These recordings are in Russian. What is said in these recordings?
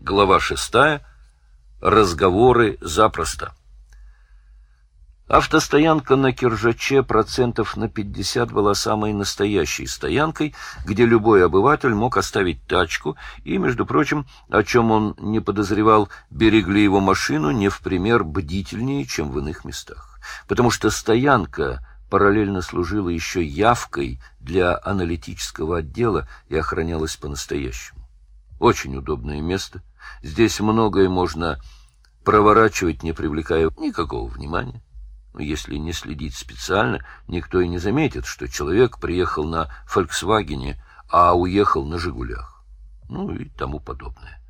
Глава шестая. Разговоры запросто. Автостоянка на Киржаче процентов на 50 была самой настоящей стоянкой, где любой обыватель мог оставить тачку, и, между прочим, о чем он не подозревал, берегли его машину не в пример бдительнее, чем в иных местах. Потому что стоянка параллельно служила еще явкой для аналитического отдела и охранялась по-настоящему. Очень удобное место. Здесь многое можно проворачивать, не привлекая никакого внимания. Если не следить специально, никто и не заметит, что человек приехал на «Фольксвагене», а уехал на «Жигулях». Ну и тому подобное.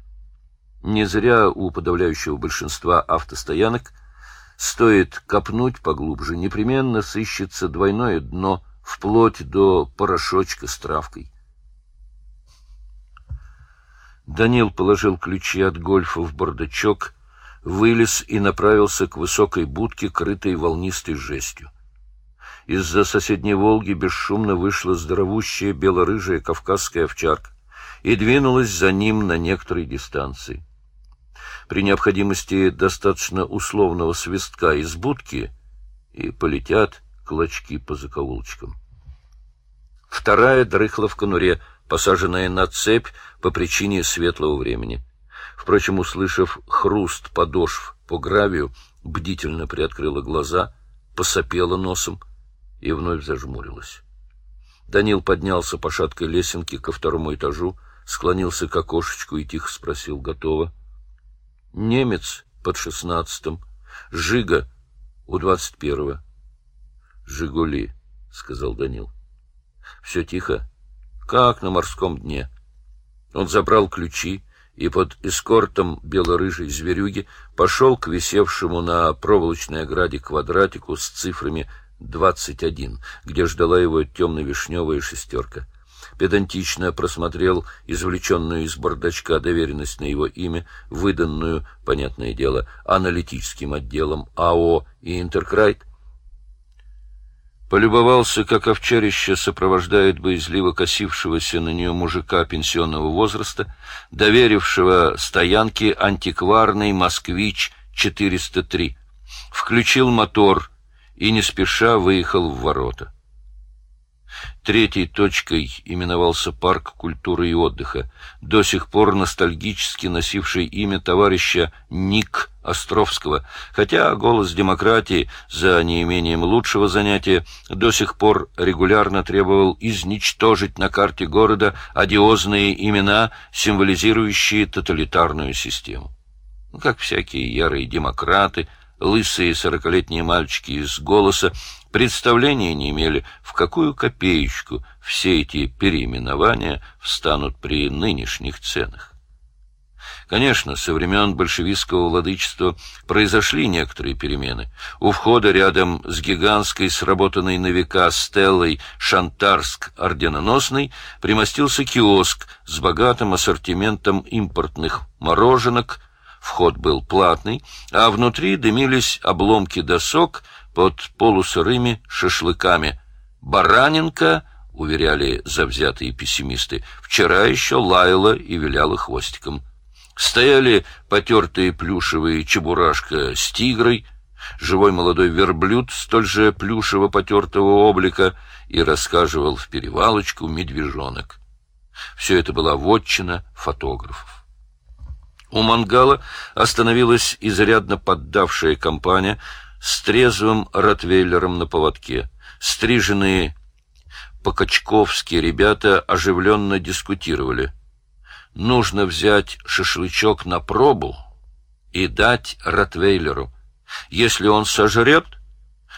Не зря у подавляющего большинства автостоянок стоит копнуть поглубже, непременно сыщется двойное дно, вплоть до порошочка с травкой. Данил положил ключи от гольфа в бардачок вылез и направился к высокой будке, крытой волнистой жестью. Из-за соседней «Волги» бесшумно вышла здоровущая бело-рыжая кавказская овчарка и двинулась за ним на некоторой дистанции. При необходимости достаточно условного свистка из будки и полетят клочки по закоулочкам. Вторая дрыхла в конуре, посаженная на цепь по причине светлого времени — Впрочем, услышав хруст подошв по гравию, бдительно приоткрыла глаза, посопела носом и вновь зажмурилась. Данил поднялся по шаткой лесенке ко второму этажу, склонился к окошечку и тихо спросил, готово. Немец под шестнадцатым, Жига у двадцать первого. Жигули, — сказал Данил. Все тихо, как на морском дне. Он забрал ключи, и под эскортом бело-рыжей зверюги пошел к висевшему на проволочной ограде квадратику с цифрами 21, где ждала его темно-вишневая шестерка. Педантично просмотрел извлеченную из бардачка доверенность на его имя, выданную, понятное дело, аналитическим отделом АО и «Интеркрайт», полюбовался, как овчарище сопровождает боязливо косившегося на нее мужика пенсионного возраста, доверившего стоянке антикварный «Москвич-403», включил мотор и не спеша выехал в ворота. Третьей точкой именовался парк культуры и отдыха, до сих пор ностальгически носивший имя товарища Ник Островского, хотя голос демократии за неимением лучшего занятия до сих пор регулярно требовал изничтожить на карте города одиозные имена, символизирующие тоталитарную систему. Как всякие ярые демократы, лысые сорокалетние мальчики из голоса представления не имели, в какую копеечку все эти переименования встанут при нынешних ценах. Конечно, со времен большевистского владычества произошли некоторые перемены. У входа рядом с гигантской, сработанной на века стеллой Шантарск орденоносный примостился киоск с богатым ассортиментом импортных мороженок, вход был платный, а внутри дымились обломки досок под полусырыми шашлыками. Бараненко, уверяли завзятые пессимисты, вчера еще лаяла и виляла хвостиком. Стояли потертые плюшевые чебурашка с тигрой, живой молодой верблюд столь же плюшево потертого облика и рассказывал в перевалочку медвежонок. Все это была вотчина фотографов. У мангала остановилась изрядно поддавшая компания с трезвым ротвейлером на поводке. Стриженные по-качковски ребята оживленно дискутировали — нужно взять шашлычок на пробу и дать Ротвейлеру. Если он сожрет,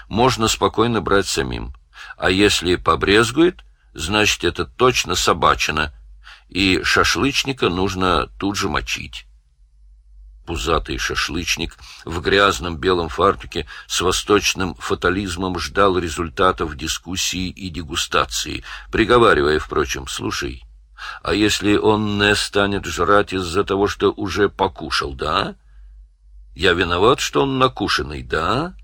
можно спокойно брать самим. А если побрезгует, значит, это точно собачина, и шашлычника нужно тут же мочить. Пузатый шашлычник в грязном белом фартуке с восточным фатализмом ждал результатов дискуссии и дегустации, приговаривая, впрочем, «Слушай, а если он не станет жрать из-за того, что уже покушал, да? Я виноват, что он накушенный, да?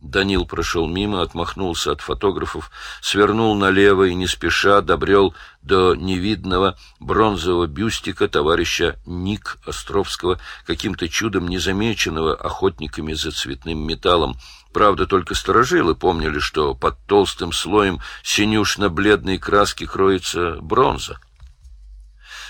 Данил прошел мимо, отмахнулся от фотографов, свернул налево и не спеша добрел до невидного бронзового бюстика товарища Ник Островского, каким-то чудом незамеченного охотниками за цветным металлом. Правда, только сторожилы помнили, что под толстым слоем синюшно-бледной краски кроется бронза.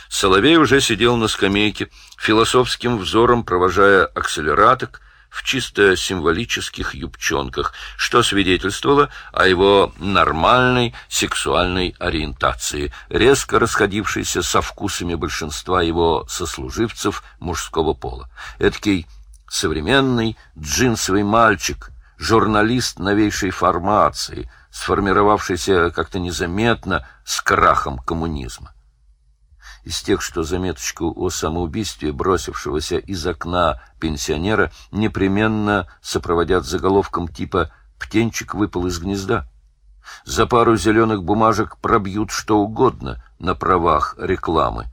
Соловей уже сидел на скамейке, философским взором провожая акселераток, в чисто символических юбчонках, что свидетельствовало о его нормальной сексуальной ориентации, резко расходившейся со вкусами большинства его сослуживцев мужского пола. Эдакий современный джинсовый мальчик, журналист новейшей формации, сформировавшийся как-то незаметно с крахом коммунизма из тех, что заметочку о самоубийстве бросившегося из окна пенсионера непременно сопроводят заголовком типа «Птенчик выпал из гнезда». За пару зеленых бумажек пробьют что угодно на правах рекламы.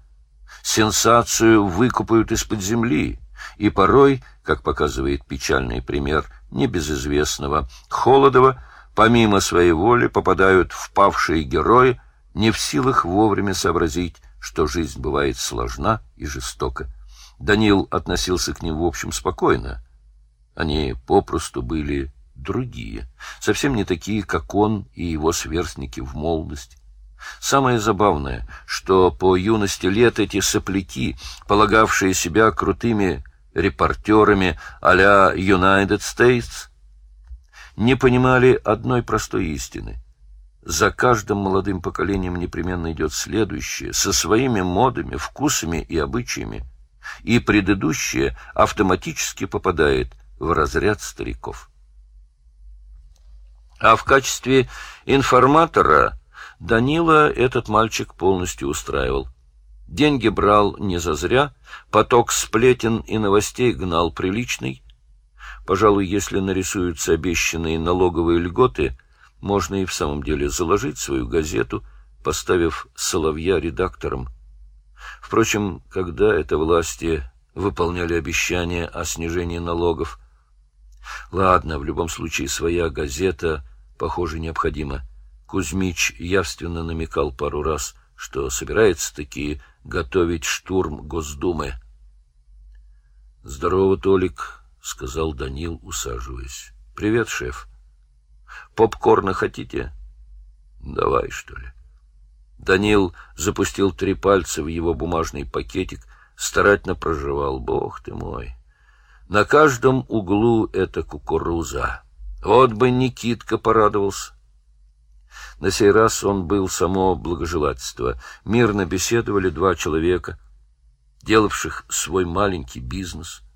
Сенсацию выкупают из-под земли, и порой, как показывает печальный пример небезызвестного Холодова, помимо своей воли попадают впавшие герои, не в силах вовремя сообразить, что жизнь бывает сложна и жестока. Данил относился к ним в общем спокойно. Они попросту были другие, совсем не такие, как он и его сверстники в молодости. Самое забавное, что по юности лет эти сопляки, полагавшие себя крутыми репортерами а-ля United States, не понимали одной простой истины — за каждым молодым поколением непременно идет следующее, со своими модами, вкусами и обычаями, и предыдущее автоматически попадает в разряд стариков. А в качестве информатора Данила этот мальчик полностью устраивал. Деньги брал не зазря, поток сплетен и новостей гнал приличный. Пожалуй, если нарисуются обещанные налоговые льготы – можно и в самом деле заложить свою газету, поставив Соловья редактором. Впрочем, когда это власти выполняли обещания о снижении налогов? Ладно, в любом случае своя газета, похоже, необходима. Кузьмич явственно намекал пару раз, что собирается-таки готовить штурм Госдумы. — Здорово, Толик, — сказал Данил, усаживаясь. — Привет, шеф. — Попкорна хотите? Давай, что ли. Данил запустил три пальца в его бумажный пакетик, старательно проживал. Бог ты мой! На каждом углу это кукуруза. Вот бы Никитка порадовался. На сей раз он был само благожелательство. Мирно беседовали два человека, делавших свой маленький бизнес —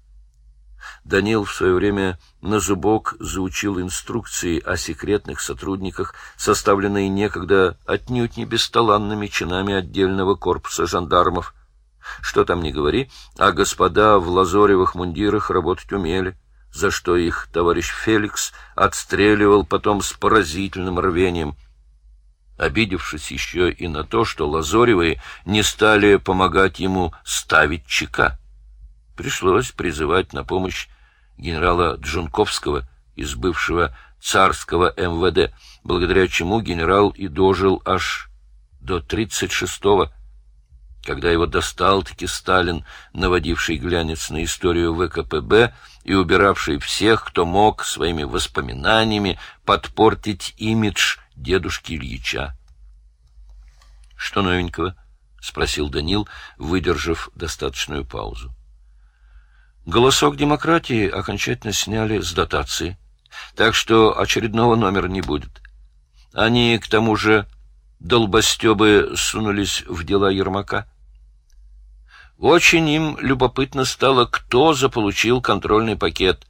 Данил в свое время на зубок заучил инструкции о секретных сотрудниках, составленные некогда отнюдь не бесталанными чинами отдельного корпуса жандармов. Что там не говори, а господа в лазоревых мундирах работать умели, за что их товарищ Феликс отстреливал потом с поразительным рвением, обидевшись еще и на то, что лазоревые не стали помогать ему ставить чека. Пришлось призывать на помощь генерала Джунковского из бывшего царского МВД, благодаря чему генерал и дожил аж до 36-го, когда его достал-таки Сталин, наводивший глянец на историю ВКПБ и убиравший всех, кто мог своими воспоминаниями подпортить имидж дедушки Ильича. — Что новенького? — спросил Данил, выдержав достаточную паузу. Голосок демократии окончательно сняли с дотации, так что очередного номера не будет. Они, к тому же, долбостебы сунулись в дела Ермака. Очень им любопытно стало, кто заполучил контрольный пакет.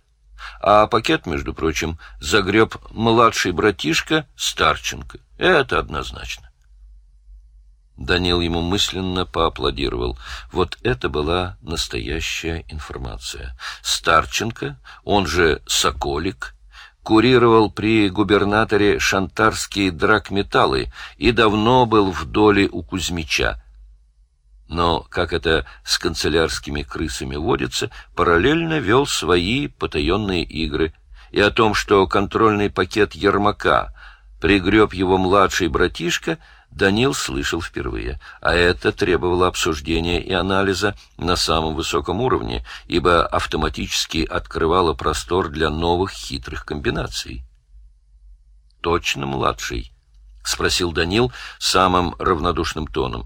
А пакет, между прочим, загреб младший братишка Старченко. Это однозначно. Данил ему мысленно поаплодировал. Вот это была настоящая информация. Старченко, он же Соколик, курировал при губернаторе шантарские драгметаллы и давно был в доле у Кузьмича. Но, как это с канцелярскими крысами водится, параллельно вел свои потаенные игры и о том, что контрольный пакет Ермака пригреб его младший братишка, Данил слышал впервые, а это требовало обсуждения и анализа на самом высоком уровне, ибо автоматически открывало простор для новых хитрых комбинаций. «Точно младший?» — спросил Данил самым равнодушным тоном.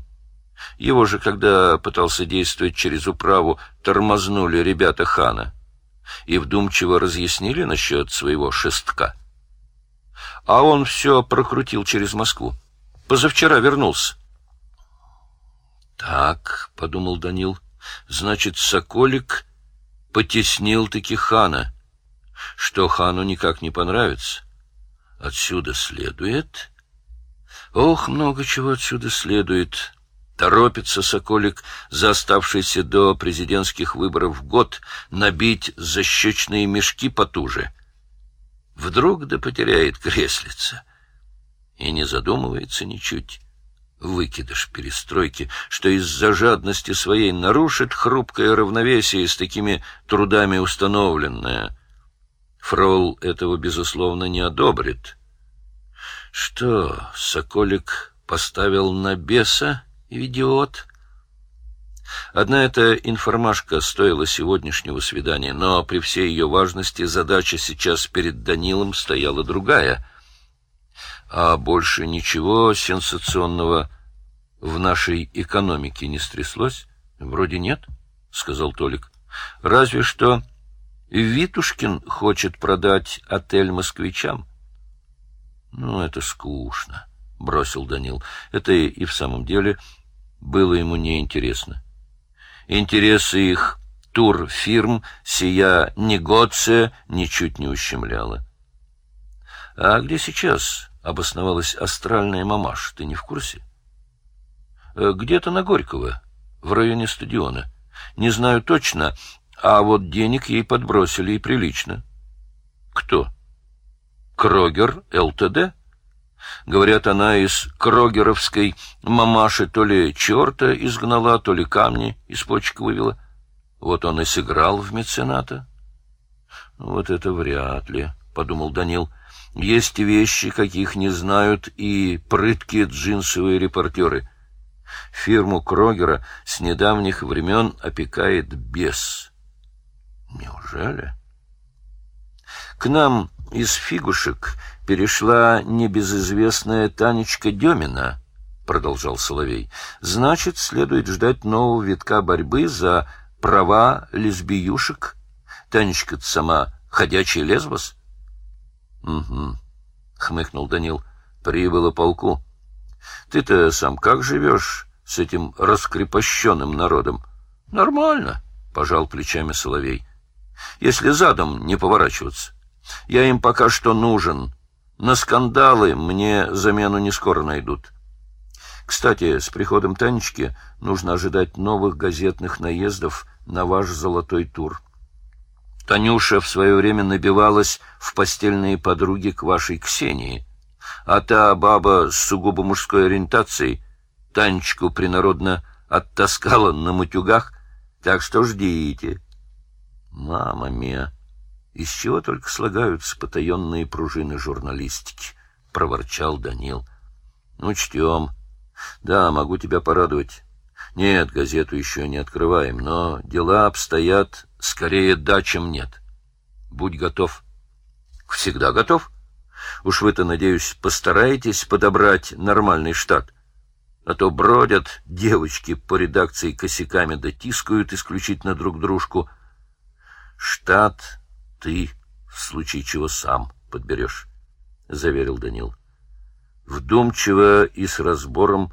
Его же, когда пытался действовать через управу, тормознули ребята хана и вдумчиво разъяснили насчет своего шестка. А он все прокрутил через Москву. Позавчера вернулся. «Так», — подумал Данил, — «значит, Соколик потеснил-таки хана, что хану никак не понравится. Отсюда следует...» «Ох, много чего отсюда следует», Торопится Соколик за оставшийся до президентских выборов год набить защечные мешки потуже. Вдруг да потеряет креслица. И не задумывается ничуть. Выкидыш перестройки, что из-за жадности своей нарушит хрупкое равновесие с такими трудами установленное. Фрол этого, безусловно, не одобрит. Что, Соколик поставил на беса? Идиот. Одна эта информашка стоила сегодняшнего свидания, но при всей ее важности задача сейчас перед Данилом стояла другая. А больше ничего сенсационного в нашей экономике не стряслось? Вроде нет, — сказал Толик. Разве что Витушкин хочет продать отель москвичам. Ну, это скучно, — бросил Данил. Это и в самом деле было ему неинтересно. Интересы их турфирм сия негоция ничуть не ущемляла. А где сейчас обосновалась астральная мамаш, ты не в курсе? Э, где-то на Горького, в районе стадиона. Не знаю точно, а вот денег ей подбросили и прилично. Кто? Крогер ЛТД? Говорят, она из крогеровской мамаши то ли черта изгнала, то ли камни из почек вывела. Вот он и сыграл в мецената. Вот это вряд ли, — подумал Данил. Есть вещи, каких не знают и прыткие джинсовые репортеры. Фирму Крогера с недавних времен опекает бес. Неужели? К нам из фигушек перешла небезызвестная Танечка Демина, — продолжал Соловей. — Значит, следует ждать нового витка борьбы за права лесбиюшек. Танечка-то сама ходячий лесбос. — Угу, — хмыкнул Данил. — Прибыло полку. — Ты-то сам как живешь с этим раскрепощенным народом? — Нормально, — пожал плечами Соловей. — Если задом не поворачиваться. Я им пока что нужен. На скандалы мне замену не скоро найдут. Кстати, с приходом Танечки нужно ожидать новых газетных наездов на ваш золотой тур. Танюша в свое время набивалась в постельные подруги к вашей Ксении, а та баба с сугубо мужской ориентацией Танечку принародно оттаскала на матюгах, так что ждите. Мама мия! Из чего только слагаются потаенные пружины журналистики, — проворчал Данил. — Ну, чтем. Да, могу тебя порадовать. Нет, газету еще не открываем, но дела обстоят скорее да, чем нет. Будь готов. Всегда готов. Уж вы-то, надеюсь, постараетесь подобрать нормальный штат. А то бродят девочки по редакции косяками дотискают исключительно друг дружку. Штат ты, в случае чего, сам подберешь, — заверил Данил. Вдумчиво и с разбором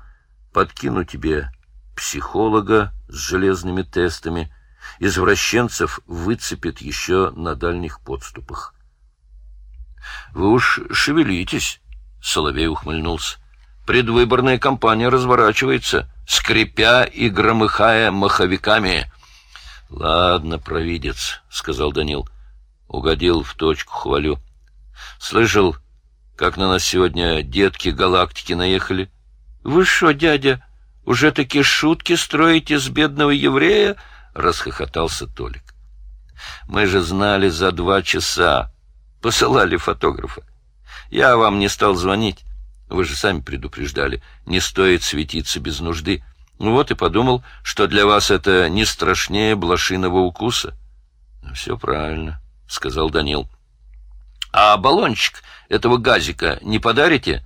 подкину тебе психолога с железными тестами, извращенцев выцепит еще на дальних подступах. — Вы уж шевелитесь, — Соловей ухмыльнулся. — Предвыборная кампания разворачивается, скрипя и громыхая маховиками. — Ладно, провидец, — сказал Данил. Угодил в точку, хвалю. Слышал, как на нас сегодня детки галактики наехали? Вы что, дядя, уже такие шутки строите с бедного еврея? Расхохотался Толик. Мы же знали за два часа. Посылали фотографа. Я вам не стал звонить. Вы же сами предупреждали. Не стоит светиться без нужды. Ну вот и подумал, что для вас это не страшнее блошиного укуса. — Все правильно, — сказал Данил. — А баллончик этого газика не подарите?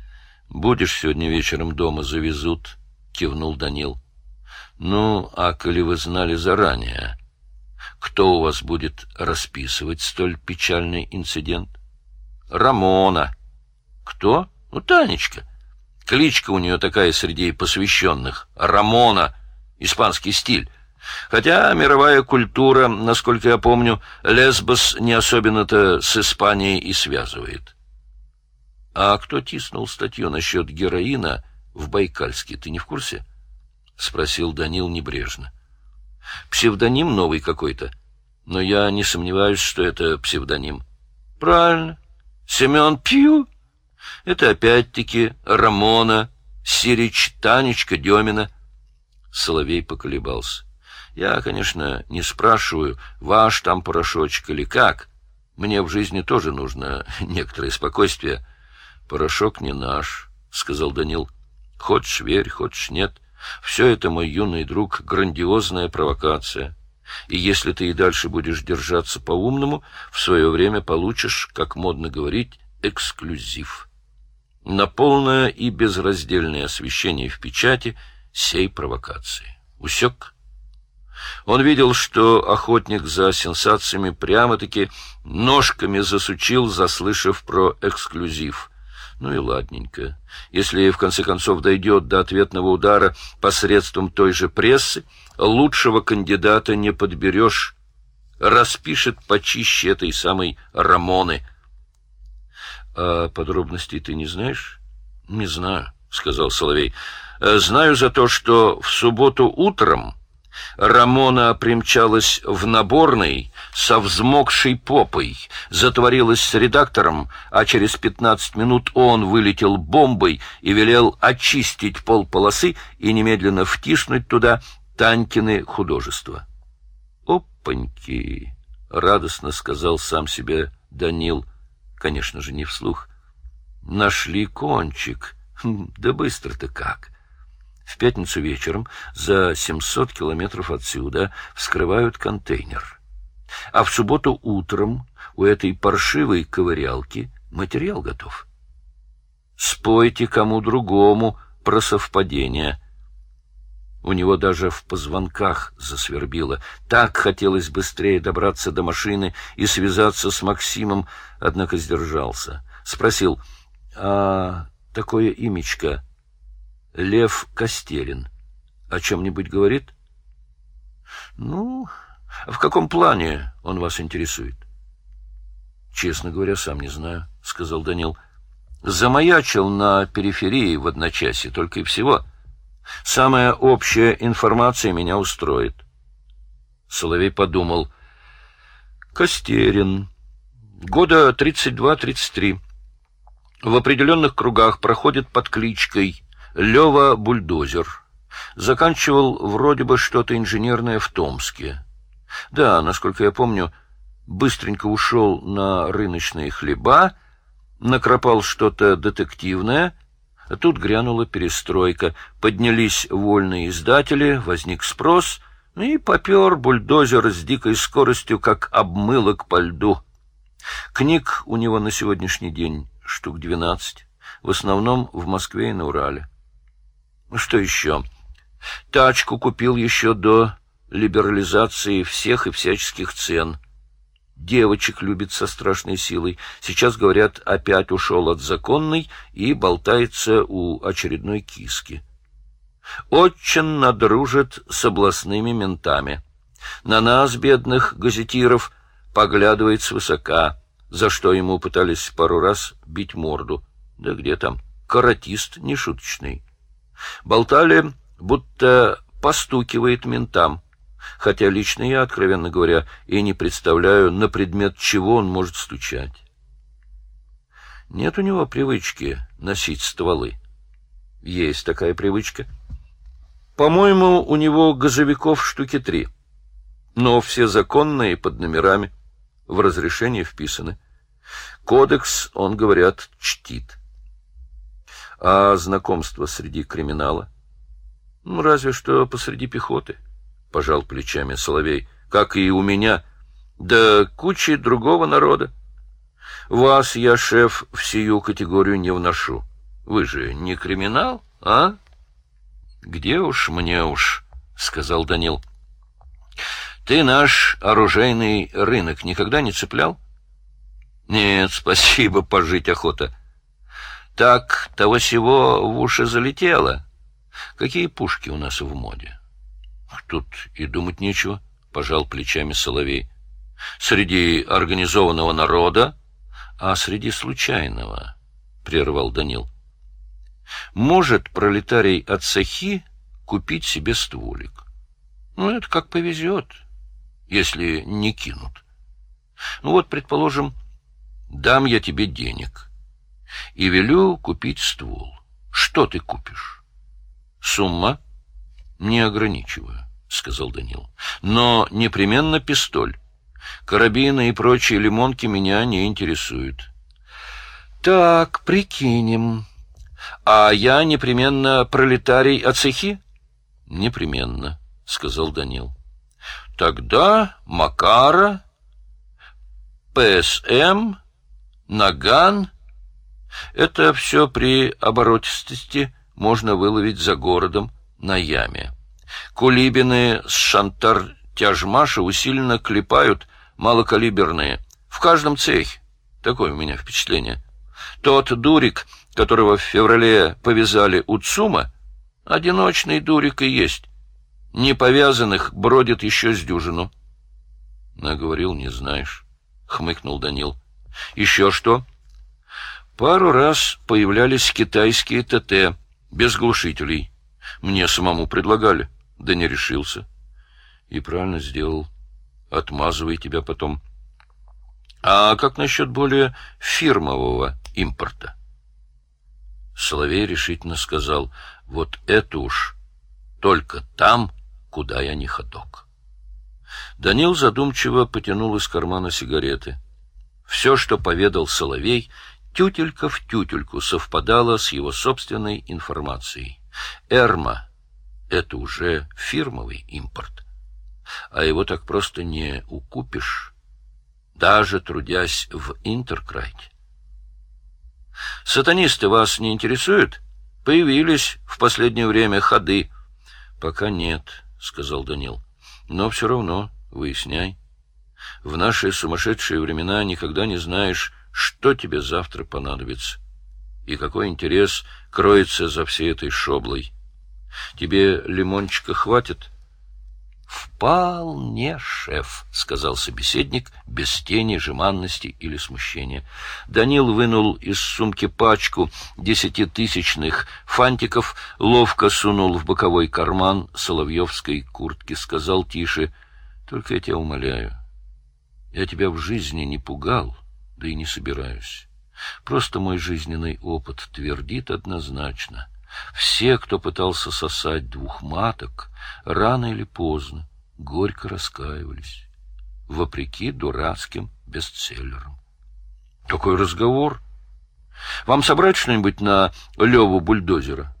— Будешь сегодня вечером дома, завезут, — кивнул Данил. — Ну, а коли вы знали заранее, кто у вас будет расписывать столь печальный инцидент? — Рамона. — Кто? — Ну, Танечка. Кличка у нее такая среди посвященных — Рамона, испанский стиль. Хотя мировая культура, насколько я помню, Лесбос не особенно-то с Испанией и связывает. — А кто тиснул статью насчет героина в Байкальске, ты не в курсе? — спросил Данил небрежно. — Псевдоним новый какой-то, но я не сомневаюсь, что это псевдоним. — Правильно. Семен Пью? — это опять-таки Рамона, Сирич, Танечка, Демина. Соловей поколебался. Я, конечно, не спрашиваю, ваш там порошочек или как. Мне в жизни тоже нужно некоторое спокойствие. Порошок не наш, — сказал Данил. Хочешь верь, хочешь нет. Все это, мой юный друг, грандиозная провокация. И если ты и дальше будешь держаться по-умному, в свое время получишь, как модно говорить, эксклюзив на полное и безраздельное освещение в печати сей провокации. Усек? Он видел, что охотник за сенсациями прямо-таки ножками засучил, заслышав про эксклюзив. Ну и ладненько. Если в конце концов дойдет до ответного удара посредством той же прессы, лучшего кандидата не подберешь. Распишет почище этой самой Рамоны — а подробностей ты не знаешь? — Не знаю, — сказал Соловей. «Э, — Знаю за то, что в субботу утром Рамона примчалась в наборной со взмокшей попой, затворилась с редактором, а через пятнадцать минут он вылетел бомбой и велел очистить пол полосы и немедленно втиснуть туда Танькины художества. «Опаньки!» — радостно сказал сам себе Данил — Конечно же, не вслух. Нашли кончик. Хм, да быстро-то как. В пятницу вечером за 700 километров отсюда вскрывают контейнер. А в субботу утром у этой паршивой ковырялки материал готов. Спойте кому другому про совпадение — у него даже в позвонках засвербило. Так хотелось быстрее добраться до машины и связаться с Максимом, однако сдержался. Спросил, а такое имечко Лев Костерин о чем-нибудь говорит? Ну, в каком плане он вас интересует? Честно говоря, сам не знаю, — сказал Данил. Замаячил на периферии в одночасье, только и всего — Самая общая информация меня устроит. Соловей подумал. Костерин. Года 32-33. В определенных кругах проходит под кличкой Лева Бульдозер. Заканчивал вроде бы что-то инженерное в Томске. Да, насколько я помню, быстренько ушел на рыночные хлеба, накропал что-то детективное — Тут грянула перестройка, поднялись вольные издатели, возник спрос, и попер бульдозер с дикой скоростью, как обмылок по льду. Книг у него на сегодняшний день штук двенадцать, в основном в Москве и на Урале. Что еще? Тачку купил еще до либерализации всех и всяческих цен — девочек любит со страшной силой. Сейчас, говорят, опять ушел от законной и болтается у очередной киски. Очень надружит с областными ментами. На нас, бедных газетиров, поглядывает свысока, за что ему пытались пару раз бить морду. Да где там, каратист нешуточный. Болтали, будто постукивает ментам хотя лично я, откровенно говоря, и не представляю, на предмет чего он может стучать. Нет у него привычки носить стволы. Есть такая привычка. По-моему, у него газовиков штуки три, но все законные под номерами, в разрешение вписаны. Кодекс, он, говорят, чтит. А знакомство среди криминала? Ну, разве что посреди пехоты, — пожал плечами Соловей, — как и у меня, да кучи другого народа. Вас я, шеф, в сию категорию не вношу. Вы же не криминал, а? Где уж мне уж, — сказал Данил. Ты наш оружейный рынок никогда не цеплял? Нет, спасибо, пожить охота. Так того всего в уши залетело. Какие пушки у нас в моде? Тут и думать нечего, — пожал плечами Соловей. Среди организованного народа, а среди случайного, — прервал Данил. Может пролетарий от Сахи купить себе стволик. Ну, это как повезет, если не кинут. Ну вот, предположим, дам я тебе денег и велю купить ствол. Что ты купишь? Сумма? Не ограничиваю, — сказал Данил. Но непременно пистоль. Карабины и прочие лимонки меня не интересуют. Так, прикинем. А я непременно пролетарий от цехи? Непременно, — сказал Данил. Тогда Макара, ПСМ, Наган — это все при оборотистости можно выловить за городом на яме. Кулибины с Шантар-Тяжмаша усиленно клепают малокалиберные. В каждом цехе. Такое у меня впечатление. Тот дурик, которого в феврале повязали у ЦУМа, одиночный дурик и есть. Неповязанных бродит еще с дюжину. — Наговорил, не знаешь, — хмыкнул Данил. — Еще что? Пару раз появлялись китайские ТТ, без глушителей. Мне самому предлагали, да не решился. И правильно сделал. Отмазывай тебя потом. А как насчет более фирмового импорта? Соловей решительно сказал, вот это уж только там, куда я не ходок. Данил задумчиво потянул из кармана сигареты. Все, что поведал Соловей, тютелька в тютельку совпадало с его собственной информацией. Эрма — это уже фирмовый импорт, а его так просто не укупишь, даже трудясь в Интеркрайте. Сатанисты вас не интересуют? Появились в последнее время ходы. Пока нет, — сказал Данил. Но все равно выясняй. В наши сумасшедшие времена никогда не знаешь, что тебе завтра понадобится, и какой интерес кроется за всей этой шоблой. Тебе лимончика хватит? — Вполне, шеф, — сказал собеседник, без тени жеманности или смущения. Данил вынул из сумки пачку десятитысячных фантиков, ловко сунул в боковой карман соловьевской куртки, сказал тише, — Только я тебя умоляю, я тебя в жизни не пугал. — да и не собираюсь. Просто мой жизненный опыт твердит однозначно. Все, кто пытался сосать двух маток, рано или поздно горько раскаивались, вопреки дурацким бестселлерам. Такой разговор. Вам собрать что-нибудь на Леву бульдозера?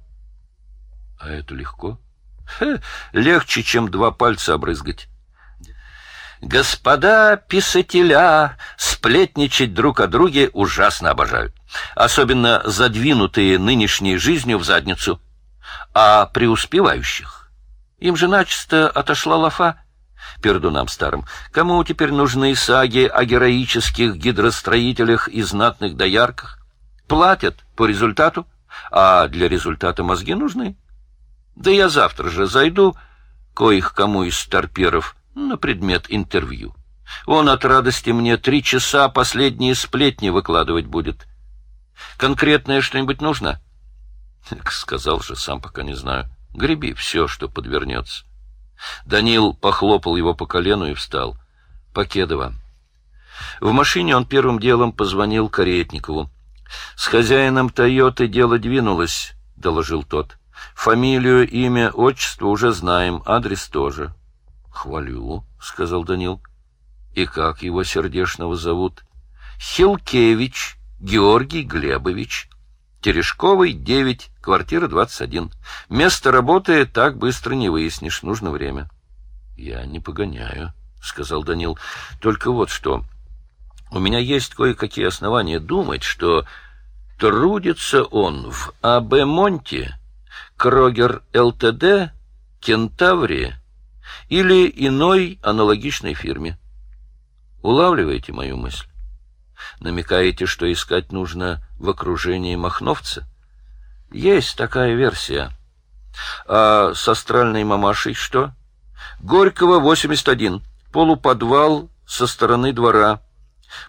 А это легко. Хе, легче, чем два пальца обрызгать. Господа писателя сплетничать друг о друге ужасно обожают, особенно задвинутые нынешней жизнью в задницу. А преуспевающих им же начисто отошла лафа пердунам старым. Кому теперь нужны саги о героических гидростроителях и знатных доярках? Платят по результату, а для результата мозги нужны. Да я завтра же зайду, коих кому из старперов на предмет интервью. Он от радости мне три часа последние сплетни выкладывать будет. Конкретное что-нибудь нужно? Сказал же, сам пока не знаю. Греби все, что подвернется. Данил похлопал его по колену и встал. Покедова. В машине он первым делом позвонил Каретникову. «С хозяином «Тойоты» дело двинулось», — доложил тот. «Фамилию, имя, отчество уже знаем, адрес тоже. — Хвалю, — сказал Данил. — И как его сердешного зовут? Хилкевич Георгий Глебович, Терешковый, 9, квартира 21. Место работы так быстро не выяснишь, нужно время. — Я не погоняю, — сказал Данил. — Только вот что. У меня есть кое-какие основания думать, что трудится он в АБ Монте, Крогер ЛТД, Кентаврии или иной аналогичной фирме. Улавливаете мою мысль? Намекаете, что искать нужно в окружении Махновца? Есть такая версия. А с астральной мамашей что? Горького, 81. Полуподвал со стороны двора.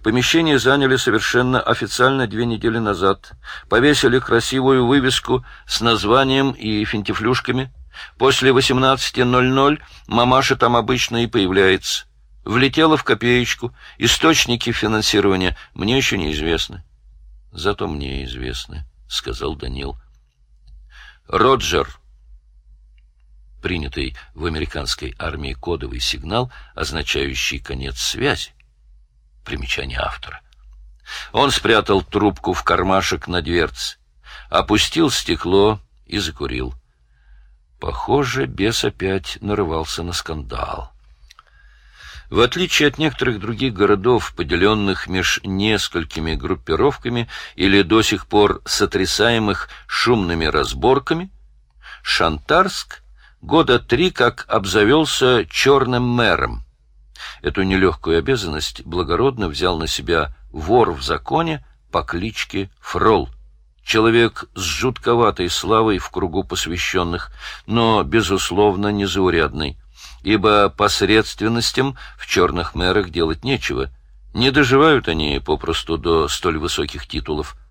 Помещение заняли совершенно официально две недели назад. Повесили красивую вывеску с названием и финтифлюшками. После 18.00 мамаша там обычно и появляется. Влетела в копеечку. Источники финансирования мне еще неизвестны. Зато мне известны, — сказал Данил. Роджер. Принятый в американской армии кодовый сигнал, означающий конец связи. Примечание автора. Он спрятал трубку в кармашек на дверце, опустил стекло и закурил. Похоже, бес опять нарывался на скандал. В отличие от некоторых других городов, поделенных меж несколькими группировками или до сих пор сотрясаемых шумными разборками, Шантарск года три как обзавелся черным мэром. Эту нелегкую обязанность благородно взял на себя вор в законе по кличке Фрол, человек с жутковатой славой в кругу посвященных, но, безусловно, незаурядный ибо посредственностям в черных мэрах делать нечего. Не доживают они попросту до столь высоких титулов —